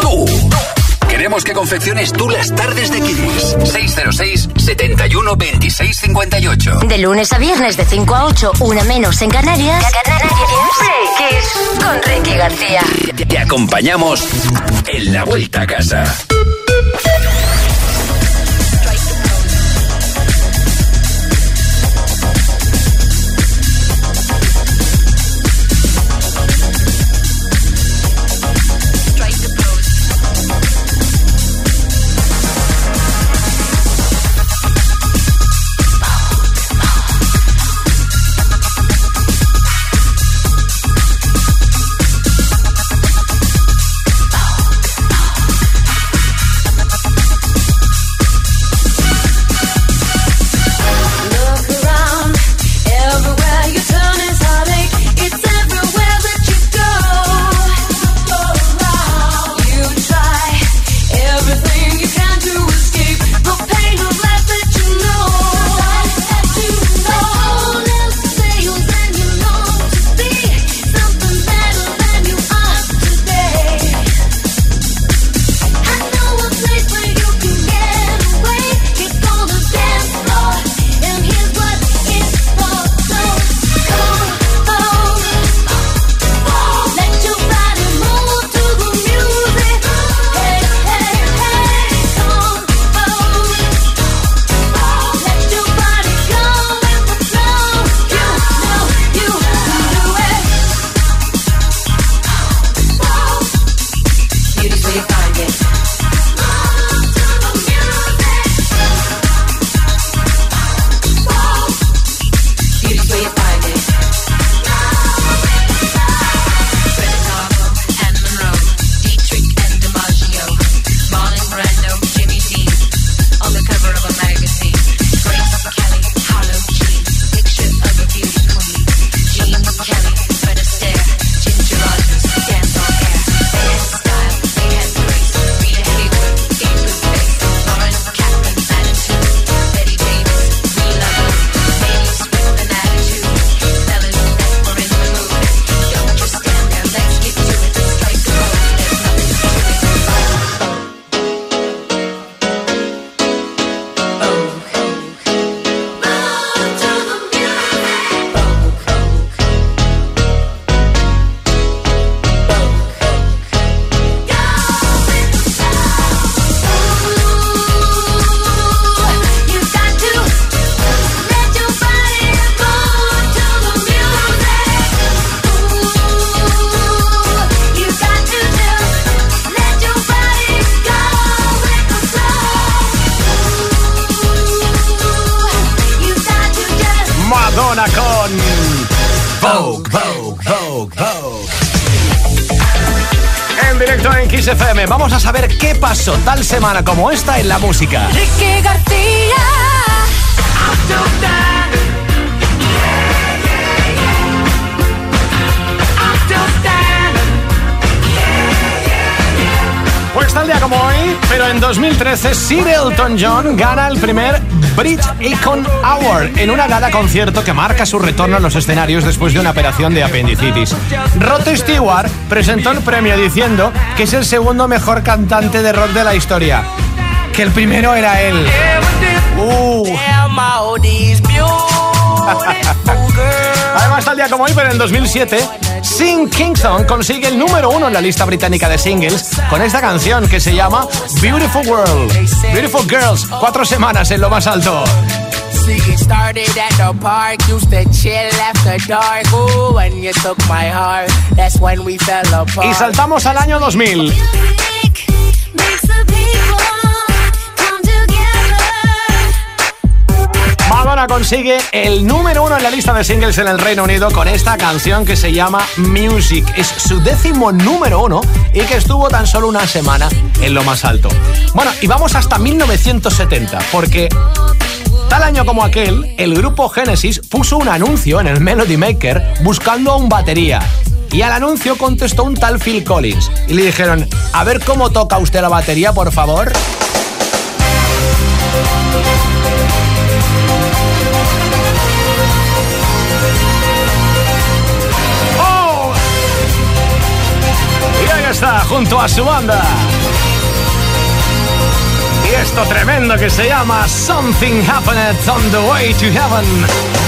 Tú. Queremos que confecciones tú las tardes de Kiss. 606 71 26 58. De lunes a viernes de 5 a 8, una menos en Canarias. Kiss con Ricky García. Te acompañamos en la vuelta a casa. En Kiss FM. Vamos a saber qué pasó tal semana como esta en la música. Ricky García. Pues tal día como hoy, pero en 2013, Sir Elton John gana el primer Brit Icon Award en una gala concierto que marca su retorno a los escenarios después de una operación de apendicitis. Rod Stewart presentó el premio diciendo que es el segundo mejor cantante de rock de la historia. Que el primero era él. Uh. Además, tal día como hoy, pero en 2007, Sing Kingston consigue el número uno en la lista británica de singles con esta canción que se llama Beautiful World. Beautiful Girls, cuatro semanas en lo más alto. Y saltamos al año 2000. Consigue el número uno en la lista de singles en el Reino Unido con esta canción que se llama Music. Es su décimo número uno y que estuvo tan solo una semana en lo más alto. Bueno, y vamos hasta 1970, porque Tal año como aquel, el grupo Genesis puso un anuncio en el Melody Maker buscando a un batería. Y al anuncio contestó un tal Phil Collins. Y le dijeron, a ver cómo toca usted la batería, por favor. Está junto a su banda. Y esto tremendo que se llama Something Happened on the Way to Heaven.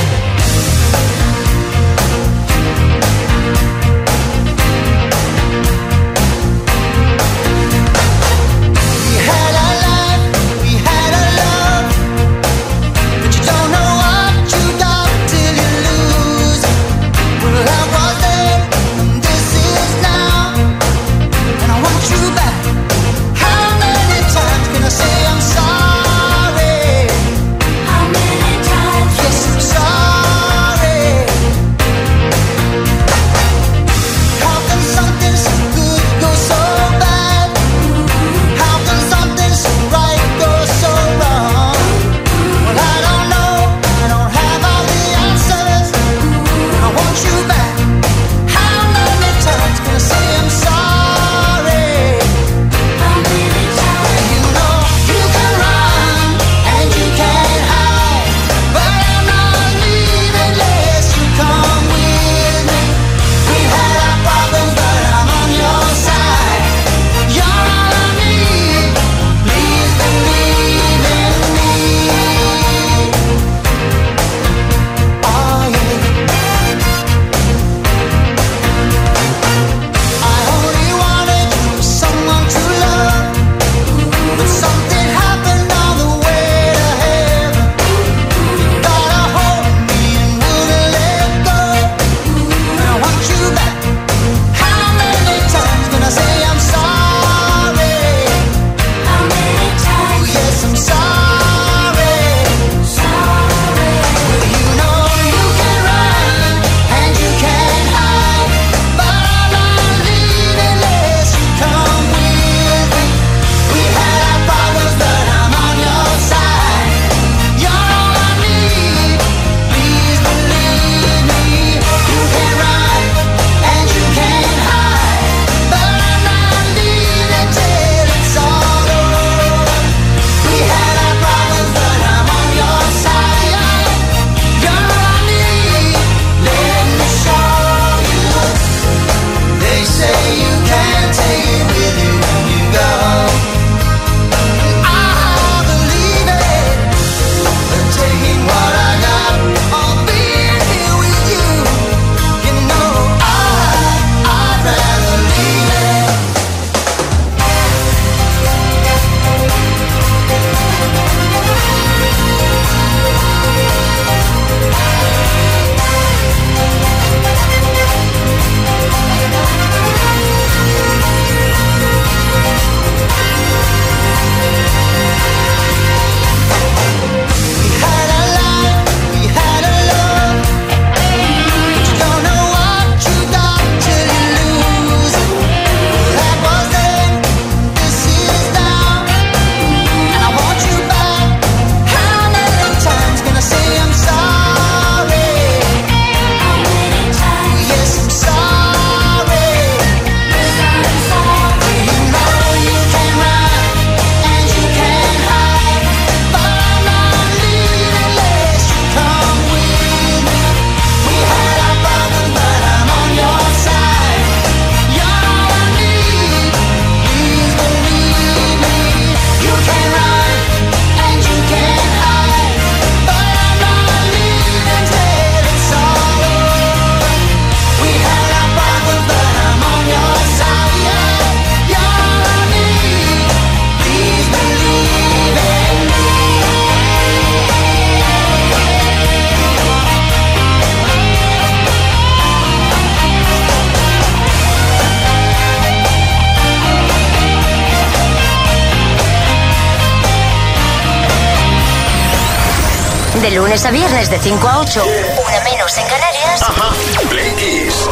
5 a 8, una menos en Canarias. Ajá. Play Kiss.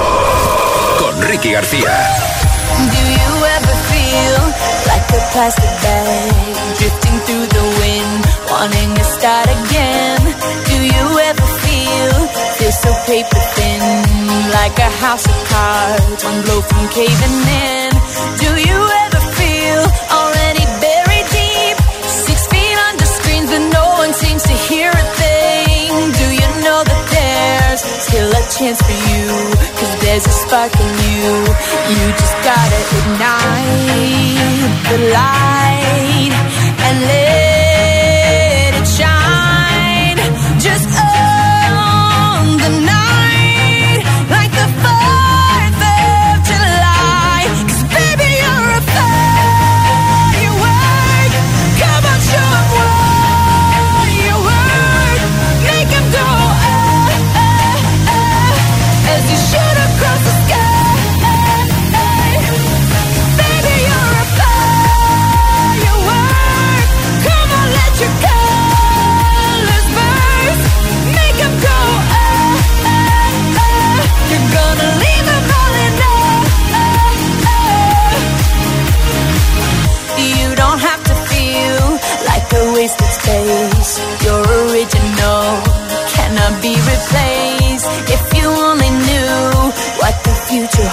Con Ricky García. Do you ever feel like a plastic bag drifting through the wind, wanting to start again? Do you ever feel this so paper thin, like a house of cards, one blow from caving in? You? Cause there's a spark in you. You just gotta ignite the light and let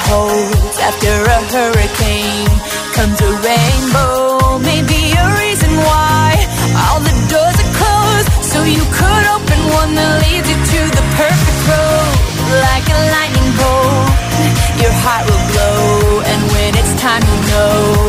holds after a hurricane comes a rainbow. Maybe a reason why all the doors are closed, so you could open one that leads you to the perfect road. Like a lightning bolt, your heart will glow, and when it's time, you know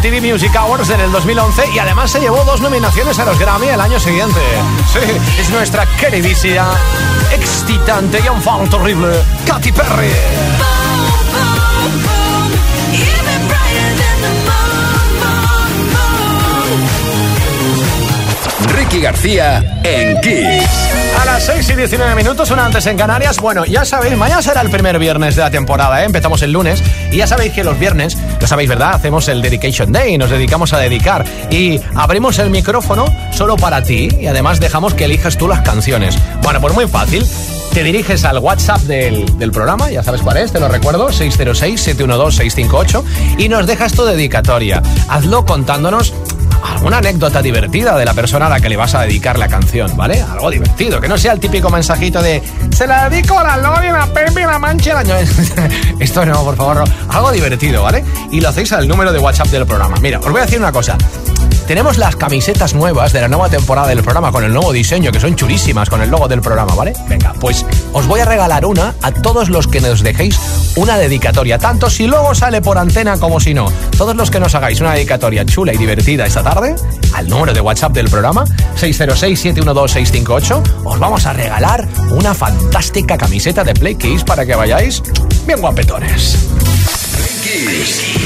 MTV Music Awards en el 2011 y además se llevó dos nominaciones a los Grammy el año siguiente. Sí, es nuestra queridísima, excitante y un fan terrible, Katy Perry. Ricky García en Kiss. A las 6 y 19 minutos, una antes en Canarias. Bueno, ya sabéis, mañana será el primer viernes de la temporada, ¿eh? empezamos el lunes. Y ya sabéis que los viernes, lo sabéis, ¿verdad? Hacemos el Dedication Day, nos dedicamos a dedicar. Y abrimos el micrófono solo para ti y además dejamos que elijas tú las canciones. Bueno, pues muy fácil. Te diriges al WhatsApp del, del programa, ya sabes cuál es, te lo recuerdo, 606-712-658, y nos dejas tu dedicatoria. Hazlo contándonos alguna anécdota divertida de la persona a la que le vas a dedicar la canción, ¿vale? Algo divertido, que no sea el típico mensajito de se la dedico a la Lori, la Pepe, la Mancha, la... Esto no, por favor. Algo divertido, ¿vale? Y lo hacéis al número de WhatsApp del programa. Mira, os voy a decir una cosa. Tenemos las camisetas nuevas de la nueva temporada del programa con el nuevo diseño, que son chulísimas con el logo del programa, ¿vale? Venga, pues os voy a regalar una a todos los que nos dejéis una dedicatoria, tanto si luego sale por antena como si no. Todos los que nos hagáis una dedicatoria chula y divertida esta tarde, al número de WhatsApp del programa, 606-712-658, os vamos a regalar una fantástica camiseta de Play Kiss para que vayáis bien guapetones. Kiss.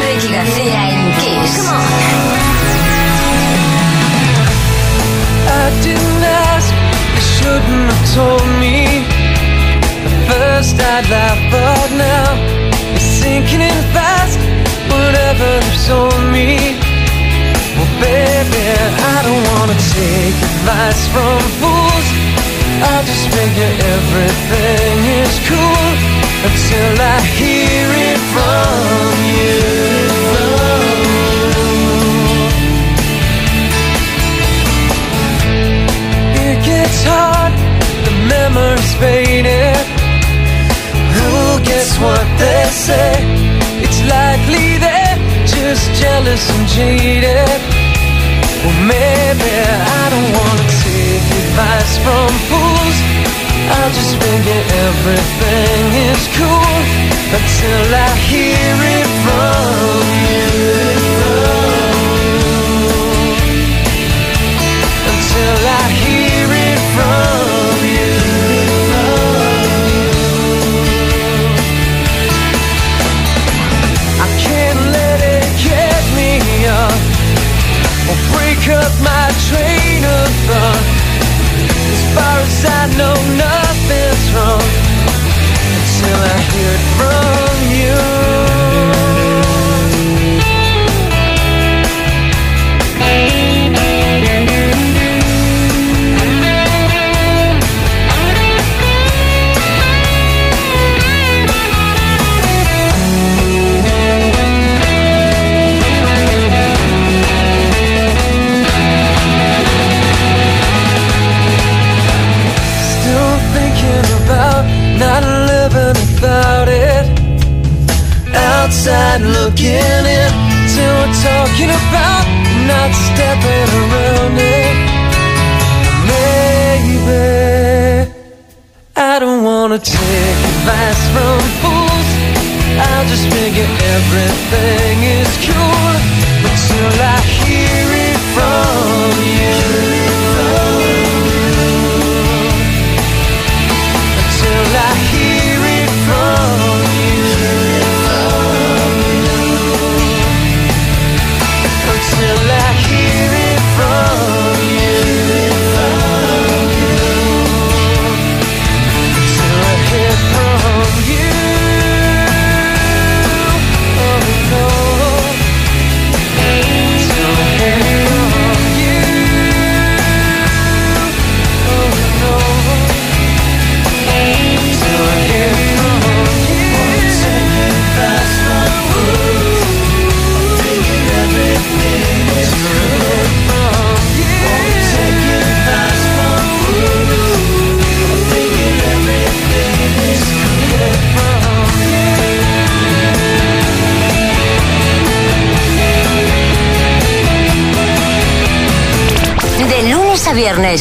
Ricky García shouldn't have told me. At first I'd laugh, but now it's sinking in fast. Whatever lives on me. Well, baby, I don't wanna take advice from fools. I just figure everything is cool until I hear it from you. Hard, the memories faded. Who gets what they say? It's likely they're just jealous and jaded. Well, maybe I don't wanna take advice from fools. I'll just figure everything is cool until I hear it from as I Outside looking in, till we're talking about not stepping around it. Maybe I don't wanna take advice from fools. I'll just figure everything is cool until I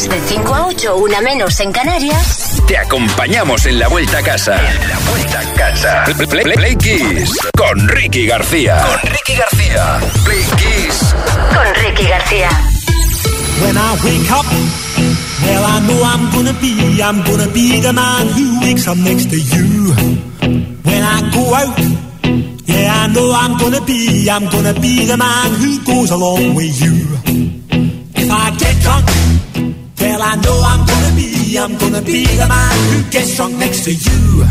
de 5 a 8, una menos en Canarias. Te acompañamos en la vuelta a casa. En la vuelta a casa. Play, Play- Play Kiss con Ricky García. Con Ricky García. Play Kiss. Con Ricky García. When I wake up, well, I know I'm gonna be, I'm gonna be the man who wakes up next to you. When I go out, yeah, I know I'm gonna be, I'm gonna be the man who goes along with you. I'm gonna be the man who gets strong next to you.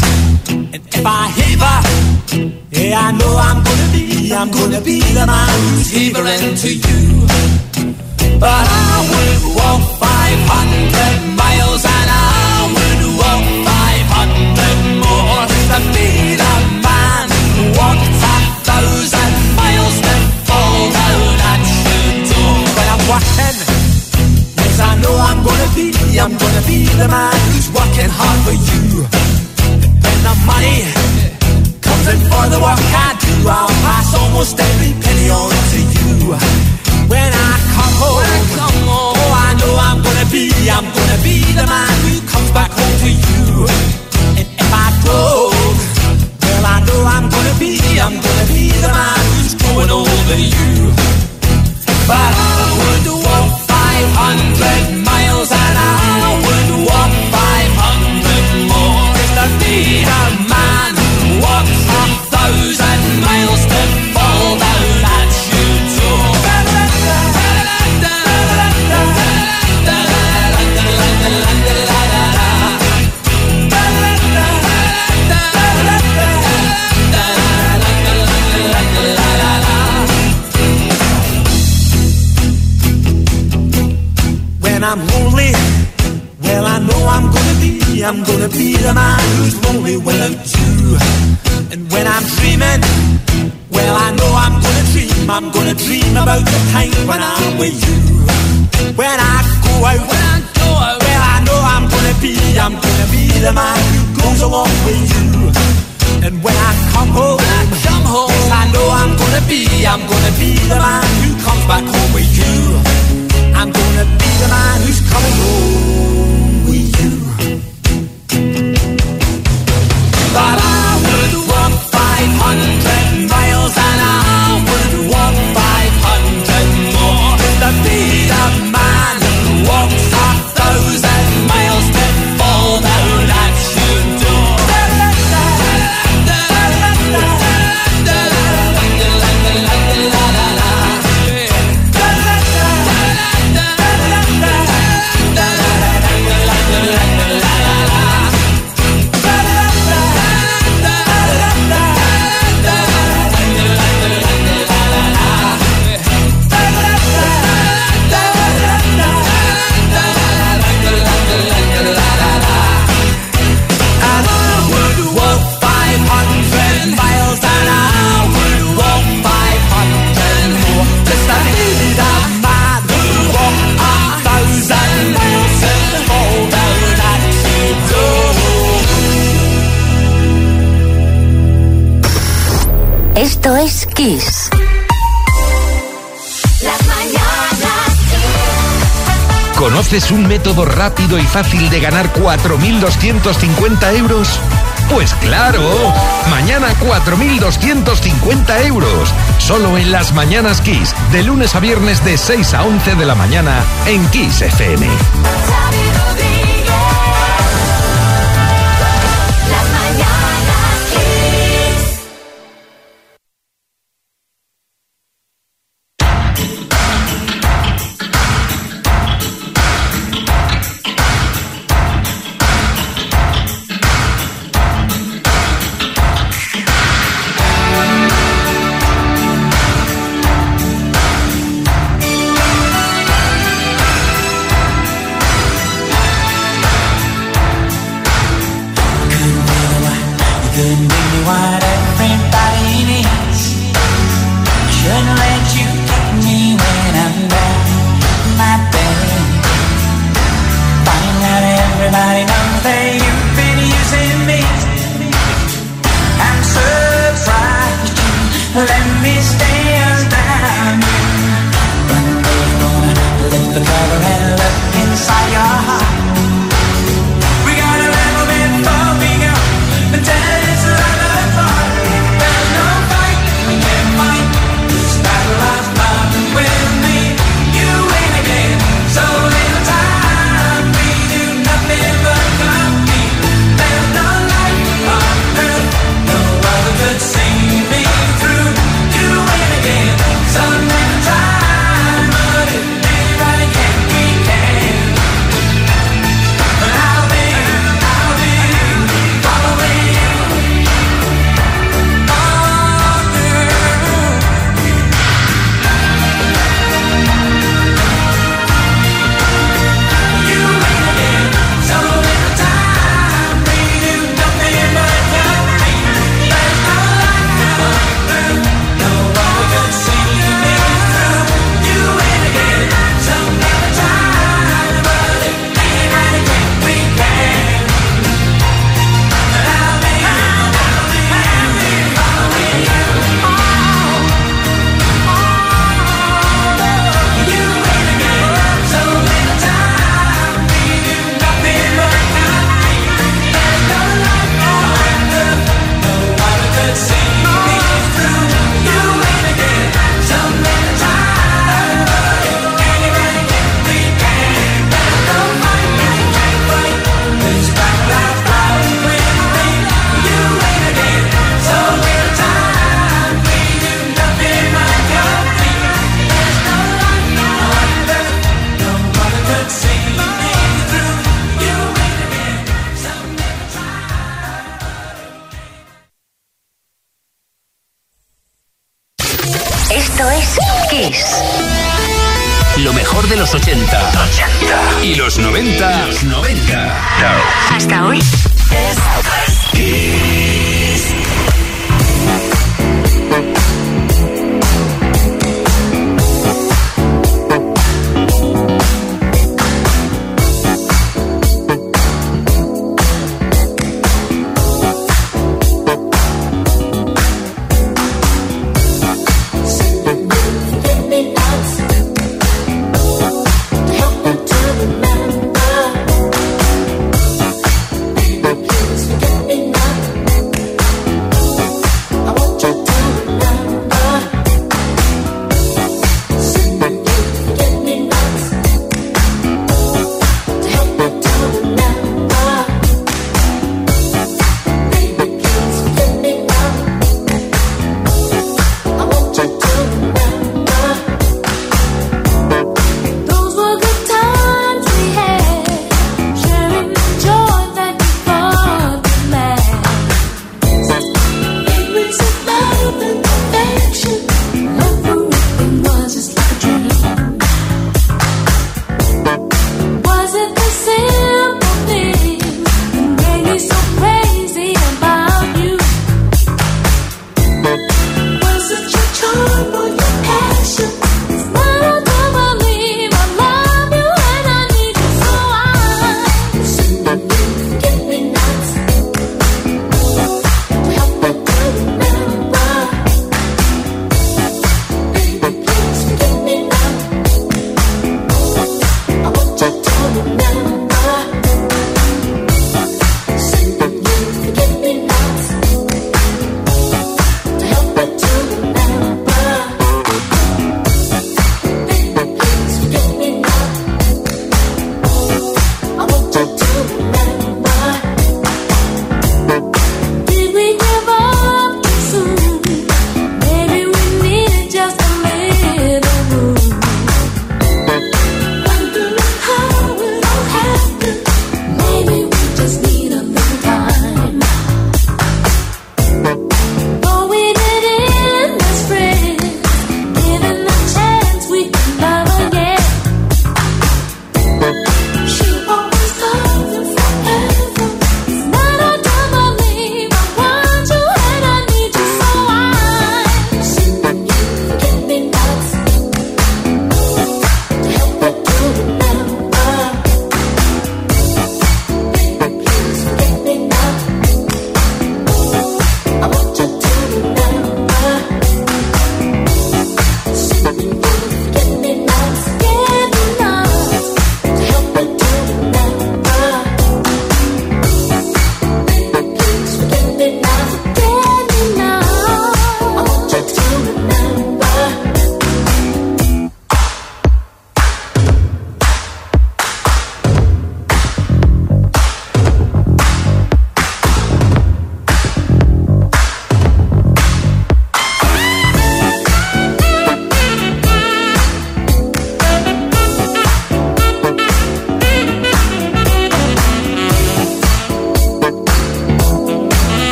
And if I heaver, yeah, I know I'm gonna be, I'm gonna be the man who's heavering to you. But I will walk 500 miles gonna be the man who's working hard for you. When the money comes in for the work I do, I'll pass almost every penny on to you. When I come home, oh, I know I'm gonna be, I'm gonna be the man who comes back home to you. And if I broke, well, I know I'm gonna be, I'm gonna be the man who's going over you. But I would walk 500 miles and I just dream about the time when I'm with you. When I go out, when I go out, well I know I'm gonna be, I'm gonna be the man who goes along with you. And when I come home, when I come home, yes I know I'm gonna be, I'm gonna be the man who comes back home with you. I'm gonna be the man who's coming home with you. ¿Conoces un método rápido y fácil de ganar 4.250 euros? Pues claro, mañana 4.250 euros, solo en las mañanas Kiss, de lunes a viernes de 6 a 11 de la mañana en Kiss FM.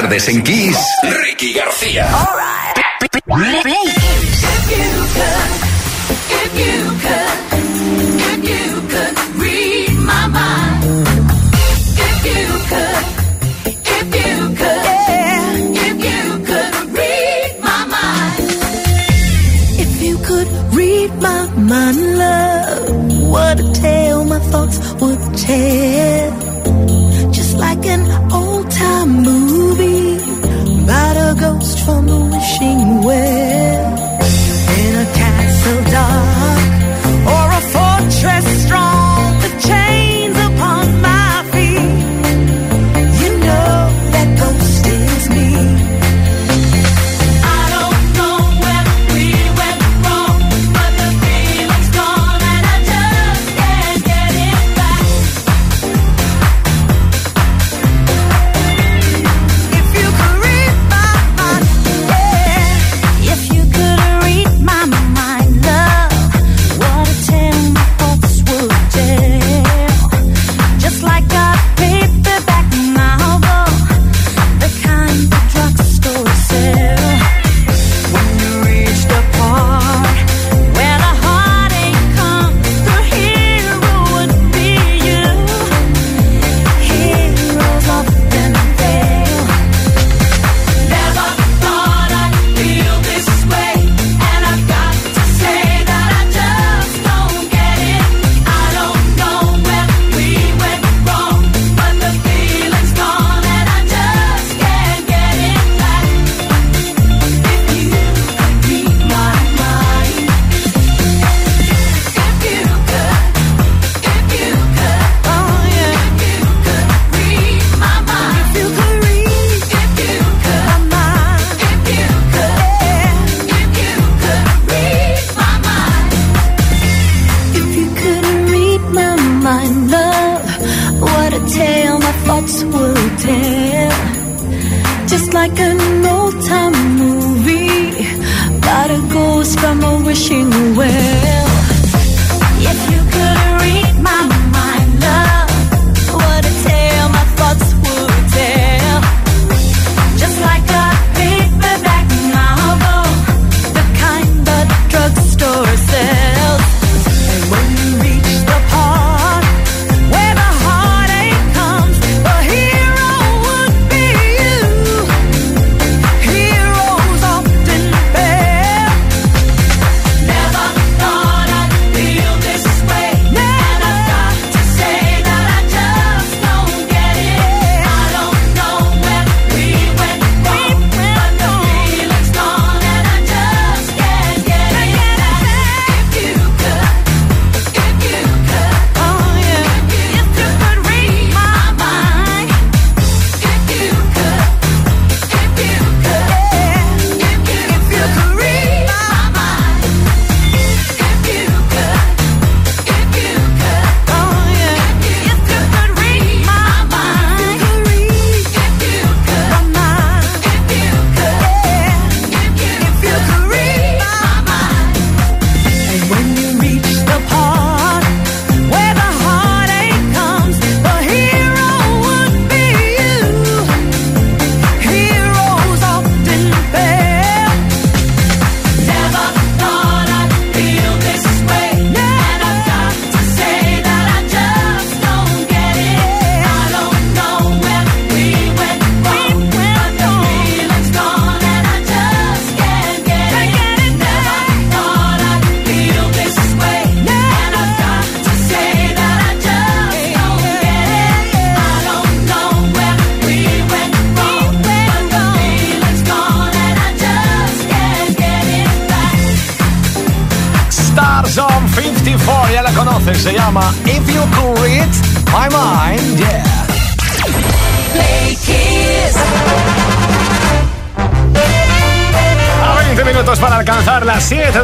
Tardes en Kiss, Ricky García. my love, what a tale my thoughts would tell. Just like an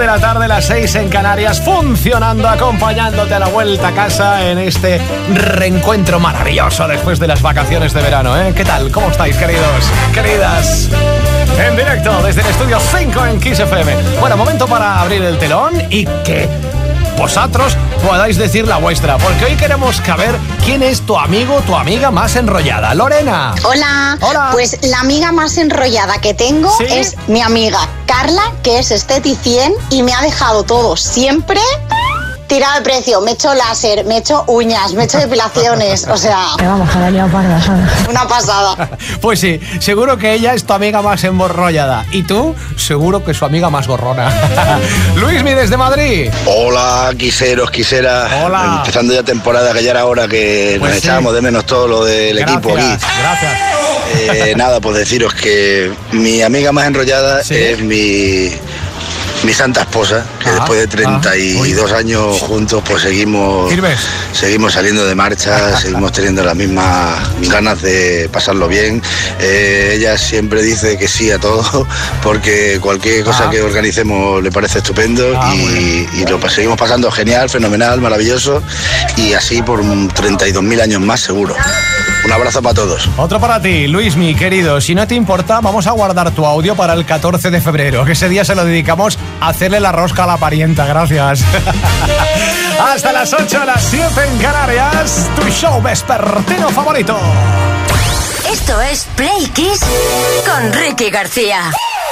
de la tarde, las 6 en Canarias, funcionando, acompañándote a la vuelta a casa en este reencuentro maravilloso después de las vacaciones de verano, ¿eh? ¿Qué tal? ¿Cómo estáis, queridos? Queridas. En directo desde el estudio 5 en Kiss FM. Bueno, momento para abrir el telón y que vosotros podáis decir la vuestra, porque hoy queremos saber quién es tu amigo, tu amiga más enrollada. Lorena. Hola. Hola. Pues la amiga más enrollada que tengo ¿Sí? es mi amiga Carla, que es esteticien y me ha dejado todo siempre tirado de precio. Me he hecho láser, me he hecho uñas, me he hecho depilaciones. O sea, Vamos, que la parda, ¿sabes? una pasada. Pues sí, seguro que ella es tu amiga más emborrollada. Y tú, seguro que su amiga más gorrona. Luismi desde Madrid. Hola, quiseros, quiseras. Hola. Empezando ya temporada, que ya era hora que Pues nos sí. echábamos de menos todo lo del equipo aquí. Gracias. Eh, nada, pues deciros que mi amiga más enrollada Sí. es mi, mi santa esposa, que Ah, después de ah, 32 años juntos, pues seguimos, seguimos saliendo de marcha, seguimos teniendo las mismas ganas de pasarlo bien. Eh, ella siempre dice que sí a todo, porque cualquier cosa Ah. que organicemos le parece estupendo Ah, y, y lo seguimos pasando genial, fenomenal, maravilloso y así por un 32.000 años más seguro. Un abrazo para todos. Otro para ti, Luis, mi querido. Si no te importa, vamos a guardar tu audio para el 14 de febrero, que ese día se lo dedicamos a hacerle la rosca a la parienta. Gracias. Hasta las 8, las 7 en Canarias, tu show vespertino favorito. Esto es Play Kiss con Ricky García.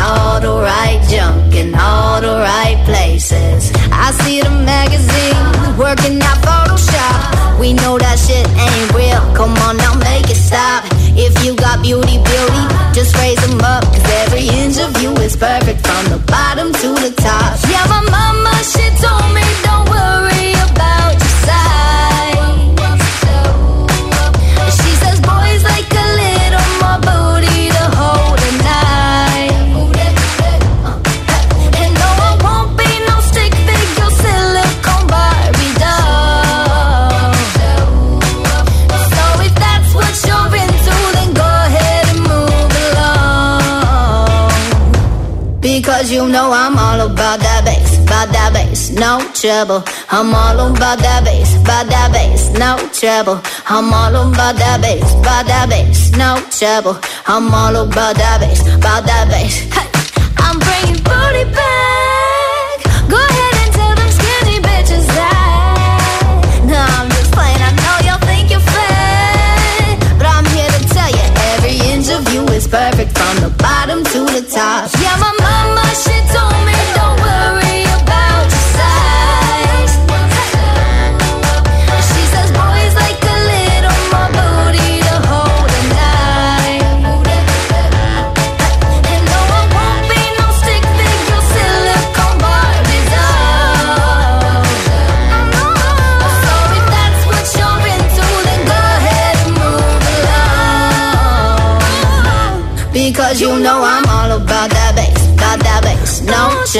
All the right junk in all the right places. I see the magazine working out Photoshop. We know that shit ain't real. Come on now, make it stop. If you got beauty, beauty, just raise them up. Cause every inch of you is perfect from the bottom to the top. Yeah, my mama, she told me trouble. I'm all about that bass, about that bass, no trouble. I'm all about that bass, about that bass, no trouble. I'm all about that bass, about that bass. Hey,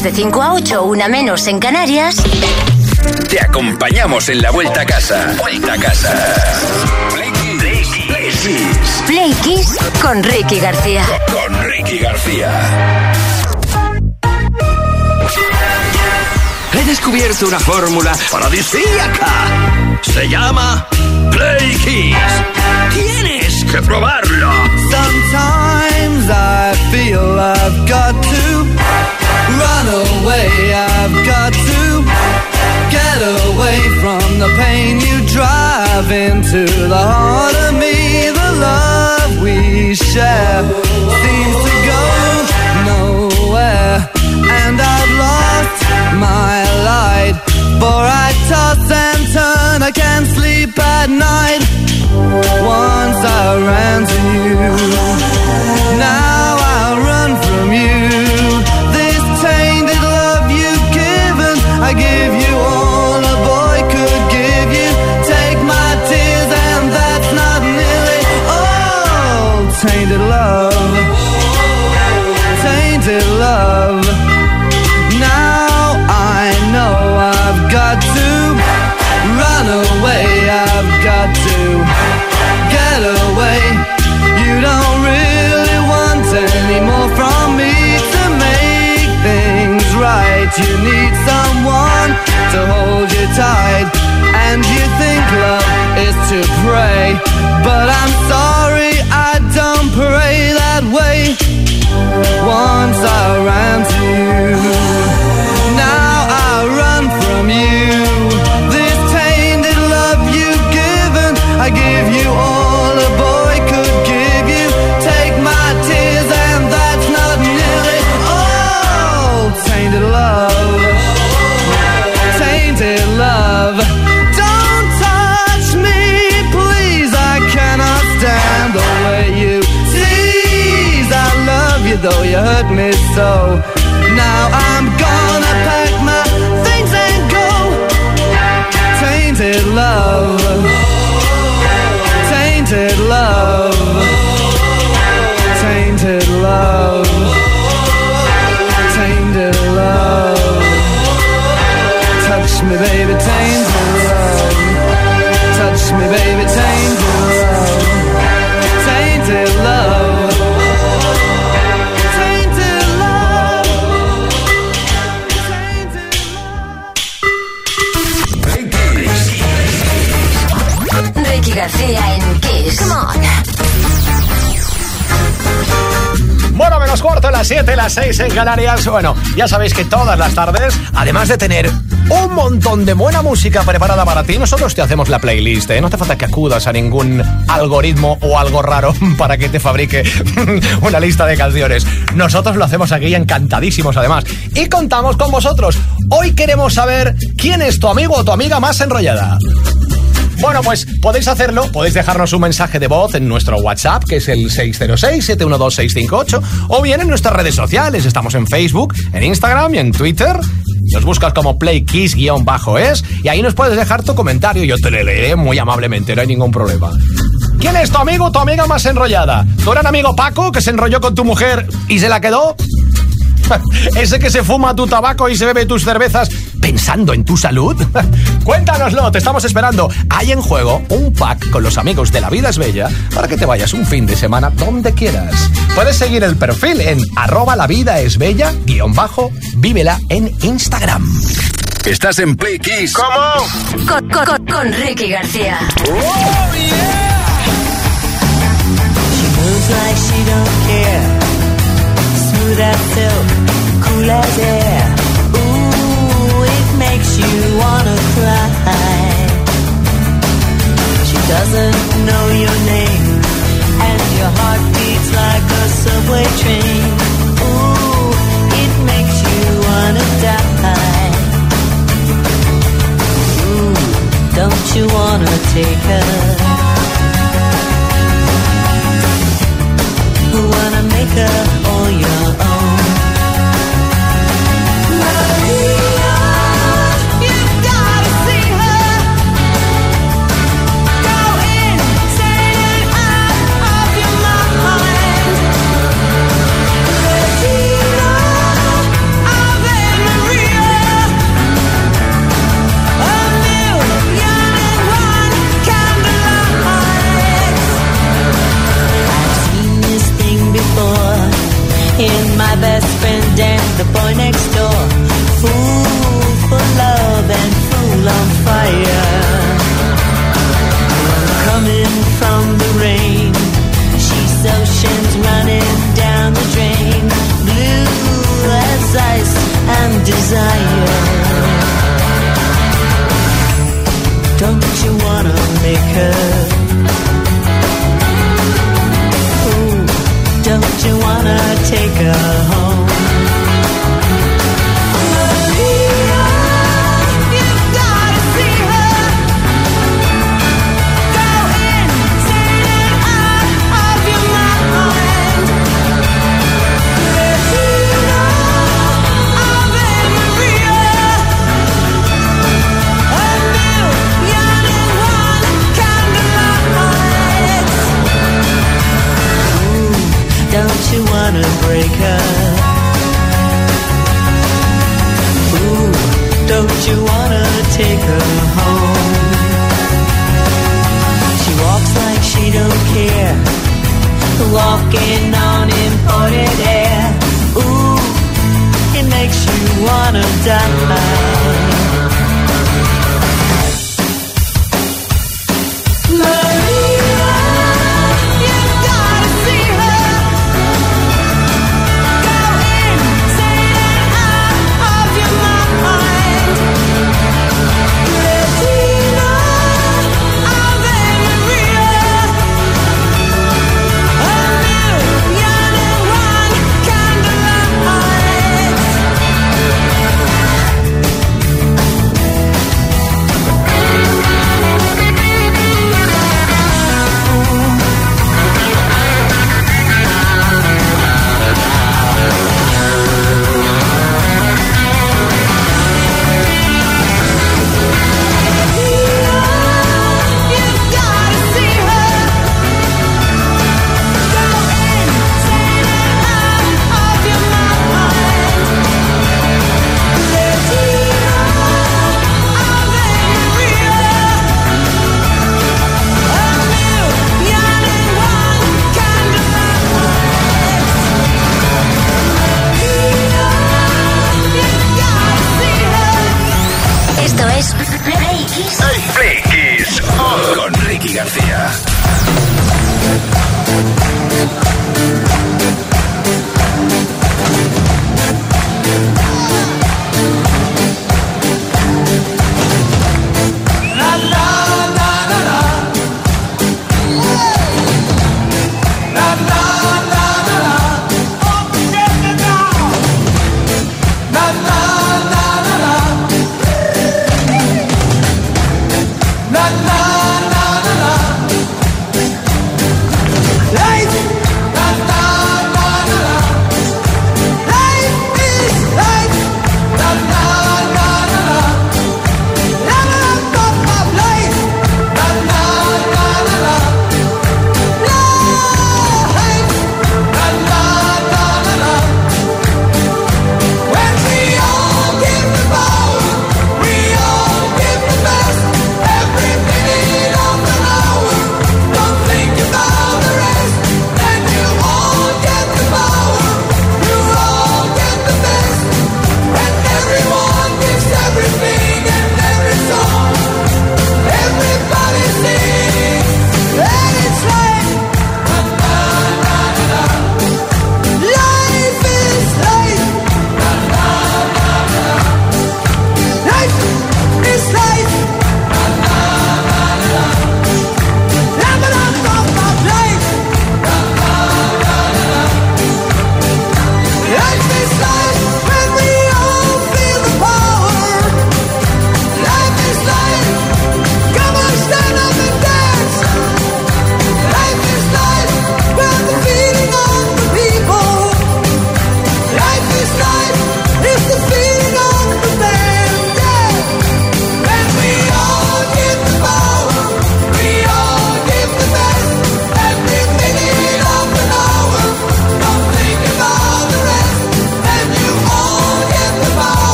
lunes de 5 a 8, una menos en Canarias. Te acompañamos en la vuelta a casa. Vuelta a casa. Play Kiss. Play Kiss. Play Kiss con Ricky García. Con Ricky García. He descubierto una fórmula paradisíaca Se llama Play Kiss. Tienes que probarlo. Sometimes I feel I've got to run away. I've got to get away from the pain you drive into the heart of me. The love we share seems to go nowhere, and I've lost my light. For I toss and turn, I can't sleep at night. Once I ran to you, now I run from you. This Tainted love, pray. But I'm sorry, I don't pray that way. Once I ran to you, though you hurt me so. Now I'm gonna pack my things and go. Tainted love, tainted love, tainted love, tainted love. Touch me, baby, tainted love. Touch me, baby, tainted García en Kiss. Come on. Bueno, menos cuarto, las 7, las 6 en Canarias. Bueno, ya sabéis que todas las tardes, además de tener un montón de buena música preparada para ti, nosotros te hacemos la playlist, ¿eh? No te falta que acudas a ningún algoritmo o algo raro para que te fabrique una lista de canciones. Nosotros lo hacemos aquí encantadísimos además. Y contamos con vosotros. Hoy queremos saber quién es tu amigo o tu amiga más enrollada. Bueno, pues podéis hacerlo, podéis dejarnos un mensaje de voz en nuestro WhatsApp, que es el 606-712-658, o bien en nuestras redes sociales. Estamos en Facebook, en Instagram y en Twitter. Nos buscas como PlayKiss-es y ahí nos puedes dejar tu comentario. Yo te lo leeré muy amablemente, no hay ningún problema. ¿Quién es tu amigo o tu amiga más enrollada? ¿Tu gran amigo Paco, que se enrolló con tu mujer y se la quedó? ¿Ese que se fuma tu tabaco y se bebe tus cervezas pensando en tu salud? Cuéntanoslo, te estamos esperando. Hay en juego un pack con los amigos de La Vida es Bella para que te vayas un fin de semana donde quieras. Puedes seguir el perfil en arroba la vida es bella guion bajo vívela en Instagram. Estás en Play Kiss. ¿Cómo? Con, con- con- con Ricky García. moves like she don't care. Smooth as silk, cool as air. Makes you wanna cry. She doesn't know your name, and your heart beats like a subway train. Ooh, it makes you wanna die. Ooh, don't you wanna take her? here, walking on imported air. Ooh, it makes you wanna die.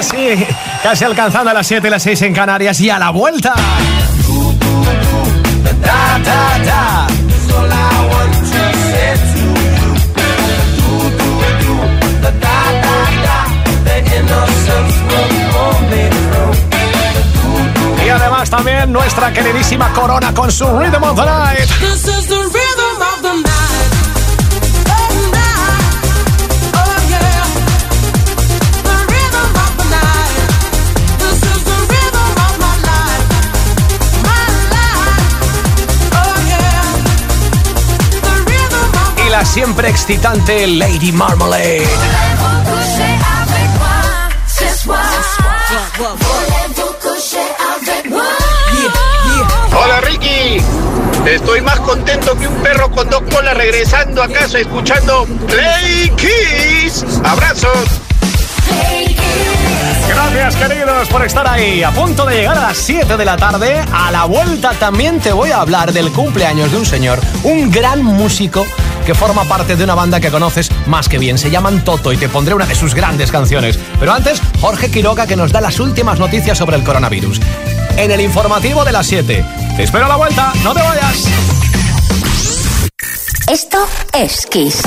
Casi, casi alcanzando a las 7 y las 6 en Canarias y a la vuelta. Y además también nuestra queridísima Corona con su Rhythm of the Night. Siempre excitante Lady Marmalade. Hola Ricky, estoy más contento que un perro con dos colas regresando a casa escuchando Play Kiss. Abrazos. Gracias queridos por estar ahí. A punto de llegar a las 7 de la tarde. A la vuelta también te voy a hablar del cumpleaños de un señor, un gran músico que forma parte de una banda que conoces más que bien. Se llaman Toto y te pondré una de sus grandes canciones. Pero antes, Jorge Quiroga que nos da las últimas noticias sobre el coronavirus. En el informativo de las 7. Te espero a la vuelta, no te vayas. Esto es Kiss.